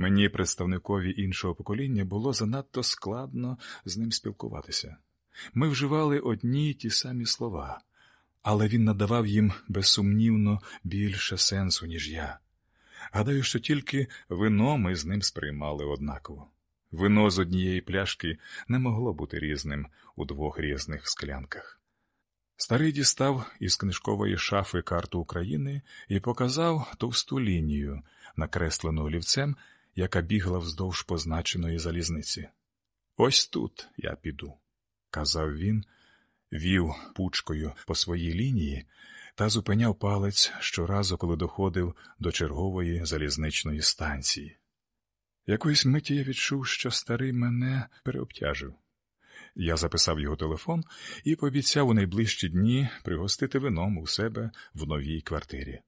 Мені, представникові іншого покоління, було занадто складно з ним спілкуватися. Ми вживали одні й ті самі слова, але він надавав їм безсумнівно більше сенсу, ніж я. Гадаю, що тільки вино ми з ним сприймали однаково. Вино з однієї пляшки не могло бути різним у двох різних склянках. Старий дістав із книжкової шафи карту України і показав товсту лінію, накреслену олівцем, яка бігла вздовж позначеної залізниці. Ось тут я піду, казав він, вів пучкою по своїй лінії та зупиняв палець щоразу, коли доходив до чергової залізничної станції. Якоїсь миті я відчув, що старий мене переобтяжив. Я записав його телефон і пообіцяв у найближчі дні пригостити вином у себе в новій квартирі.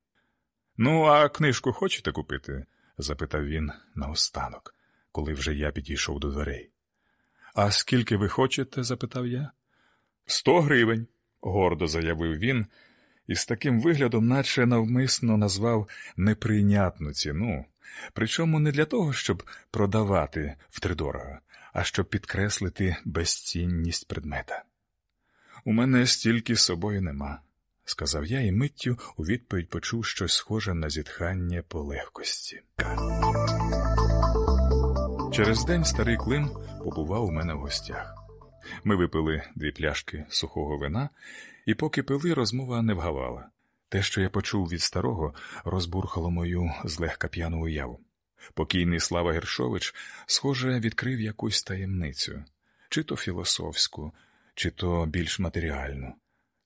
Ну, а книжку хочете купити? Запитав він наостанок, коли вже я підійшов до дверей. А скільки ви хочете? запитав я. Сто гривень, гордо заявив він, і з таким виглядом, наче навмисно назвав неприйнятну ціну, причому не для того, щоб продавати втридорого, а щоб підкреслити безцінність предмета. У мене стільки з собою нема, сказав я і миттю у відповідь почув щось схоже на зітхання по легкості. Через день старий клим побував у мене в гостях. Ми випили дві пляшки сухого вина, і поки пили, розмова не вгавала. Те, що я почув від старого, розбурхало мою злегка п'яну уяву. Покійний Слава Гершович, схоже, відкрив якусь таємницю, чи то філософську, чи то більш матеріальну.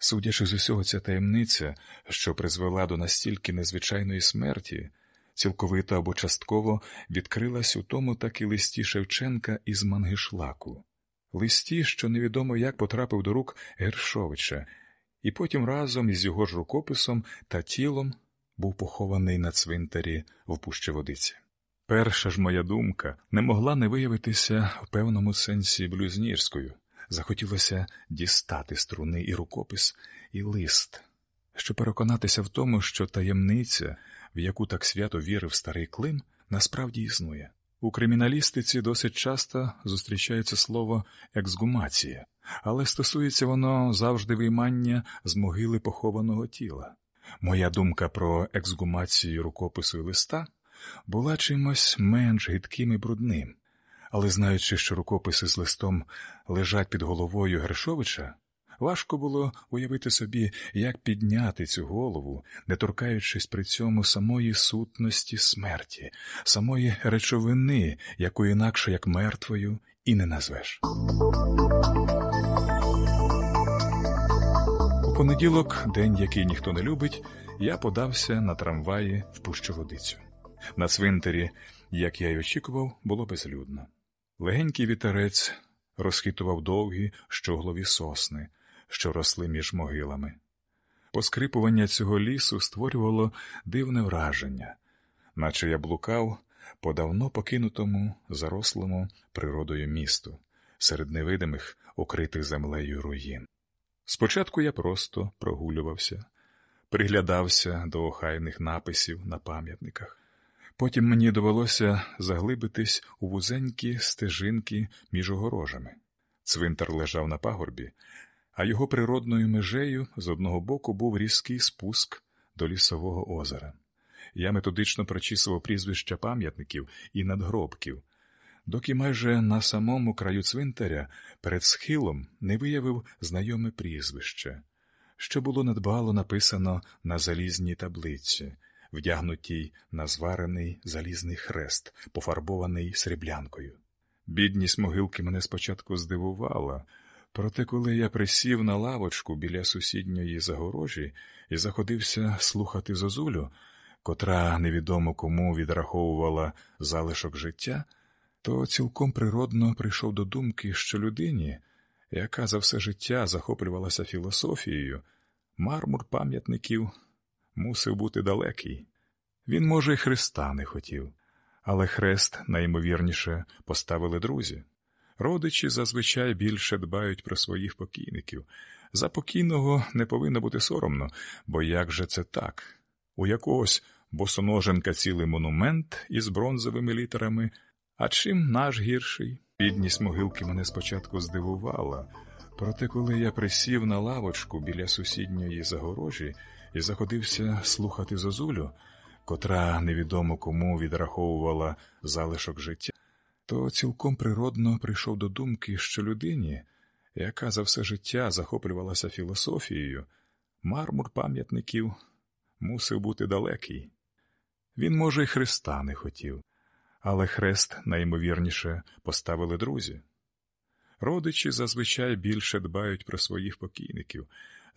Судячи з усього, ця таємниця, що призвела до настільки незвичайної смерті, цілковито або частково відкрилась у тому таки листі Шевченка із Мангишлаку, листі, що невідомо як потрапив до рук Гершовича, і потім разом із його ж рукописом та тілом був похований на цвинтарі в Пущеводиці. Перша ж моя думка не могла не виявитися в певному сенсі блюзнірською. Захотілося дістати струни і рукопис, і лист, щоб переконатися в тому, що таємниця, в яку так свято вірив старий Клим, насправді існує. У криміналістиці досить часто зустрічається слово ексгумація, але стосується воно завжди виймання з могили похованого тіла. Моя думка про ексгумацію рукопису і листа була чимось менш гидким і брудним, але знаючи, що рукописи з листом лежать під головою Гершовича, важко було уявити собі, як підняти цю голову, не торкаючись при цьому самої сутності смерті, самої речовини, яку інакше як мертвою, і не назвеш. У понеділок, день, який ніхто не любить, я подався на трамваї в Пущоводицю. На цвинтарі, як я й очікував, було безлюдно. Легенький вітерець розхитував довгі щоглові сосни, що росли між могилами. Поскрипування цього лісу створювало дивне враження, наче я блукав по давно покинутому, зарослому природою місту, серед невидимих, укритих землею руїн. Спочатку я просто прогулювався, приглядався до охайних написів на пам'ятниках. Потім мені довелося заглибитись у вузенькі стежинки між огорожами. Цвинтар лежав на пагорбі, а його природною межею з одного боку був різкий спуск до лісового озера. Я методично прочісував прізвища пам'ятників і надгробків, доки майже на самому краю цвинтаря перед схилом не виявив знайоме прізвище, що було недбало написано на залізній таблиці вдягнутій на зварений залізний хрест, пофарбований сріблянкою. Бідність могилки мене спочатку здивувала, проте, коли я присів на лавочку біля сусідньої загорожі і заходився слухати зозулю, котра невідомо кому відраховувала залишок життя, то цілком природно прийшов до думки, що людині, яка за все життя захоплювалася філософією, мармур пам'ятників мусив бути далекий. Він, може, й Христа не хотів, але хрест найімовірніше поставили друзі. Родичі зазвичай більше дбають про своїх покійників. За покійного не повинно бути соромно, бо як же це так? У якогось босоноженка цілий монумент із бронзовими літерами. А чим наш гірший? Бідність могилки мене спочатку здивувала, проте, коли я присів на лавочку біля сусідньої загорожі і заходився слухати зозулю, котра невідомо кому відраховувала залишок життя, то цілком природно прийшов до думки, що людині, яка за все життя захоплювалася філософією, мармур пам'ятників мусив бути далекий. Він, може, й Христа не хотів, але хрест найімовірніше поставили друзі. Родичі зазвичай більше дбають про своїх покійників.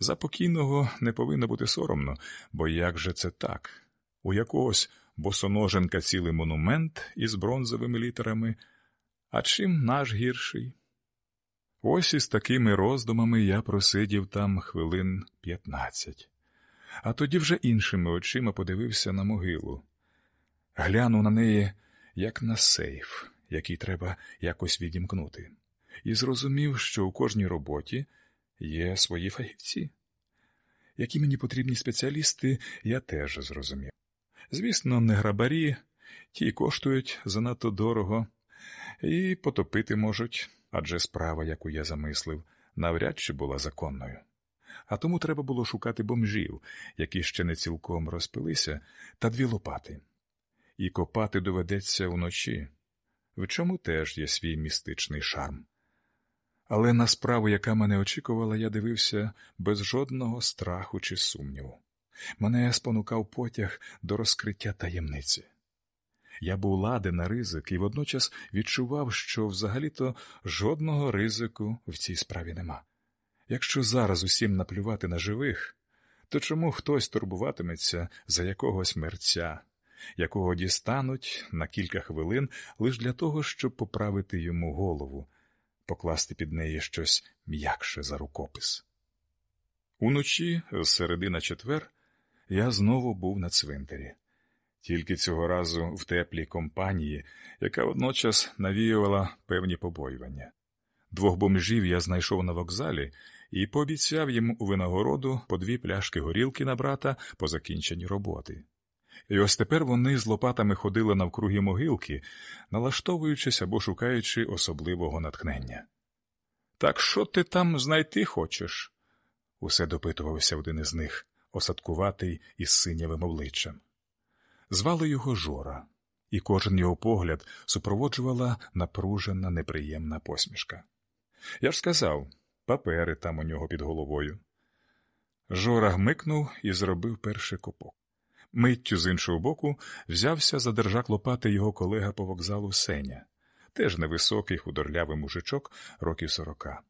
За покійного не повинно бути соромно, бо як же це так? У якогось босоноженка цілий монумент із бронзовими літерами, а чим наш гірший? Ось із такими роздумами я просидів там хвилин п'ятнадцять, а тоді вже іншими очима подивився на могилу. Глянув на неї, як на сейф, який треба якось відімкнути, і зрозумів, що у кожній роботі є свої фахівці. Які мені потрібні спеціалісти, я теж зрозумів. Звісно, не грабарі, ті коштують занадто дорого, і потопити можуть, адже справа, яку я замислив, навряд чи була законною. А тому треба було шукати бомжів, які ще не цілком розпилися, та дві лопати. І копати доведеться вночі, в чому теж є свій містичний шарм. Але на справу, яка мене очікувала, я дивився без жодного страху чи сумніву. Мене спонукав потяг до розкриття таємниці. Я був ладен на ризик і водночас відчував, що взагалі-то жодного ризику в цій справі нема. Якщо зараз усім наплювати на живих, то чому хтось турбуватиметься за якогось мерця, якого дістануть на кілька хвилин лише для того, щоб поправити йому голову, покласти під неї щось м'якше за рукопис? Уночі, з середи на четвер, я знову був на цвинтарі, тільки цього разу в теплій компанії, яка водночас навіювала певні побоювання. Двох бомжів я знайшов на вокзалі і пообіцяв їм у винагороду по дві пляшки горілки на брата по закінченні роботи. І ось тепер вони з лопатами ходили навкруги могилки, налаштовуючись або шукаючи особливого натхнення. Так що ти там знайти хочеш? усе допитувався один із них, осадкуватий із синявим обличчям. Звали його Жора, і кожен його погляд супроводжувала напружена, неприємна посмішка. Я ж сказав, папери там у нього під головою. Жора гмикнув і зробив перший копок. Миттю з іншого боку взявся за держак лопати його колега по вокзалу Сеня, теж невисокий худорлявий мужичок років сорока.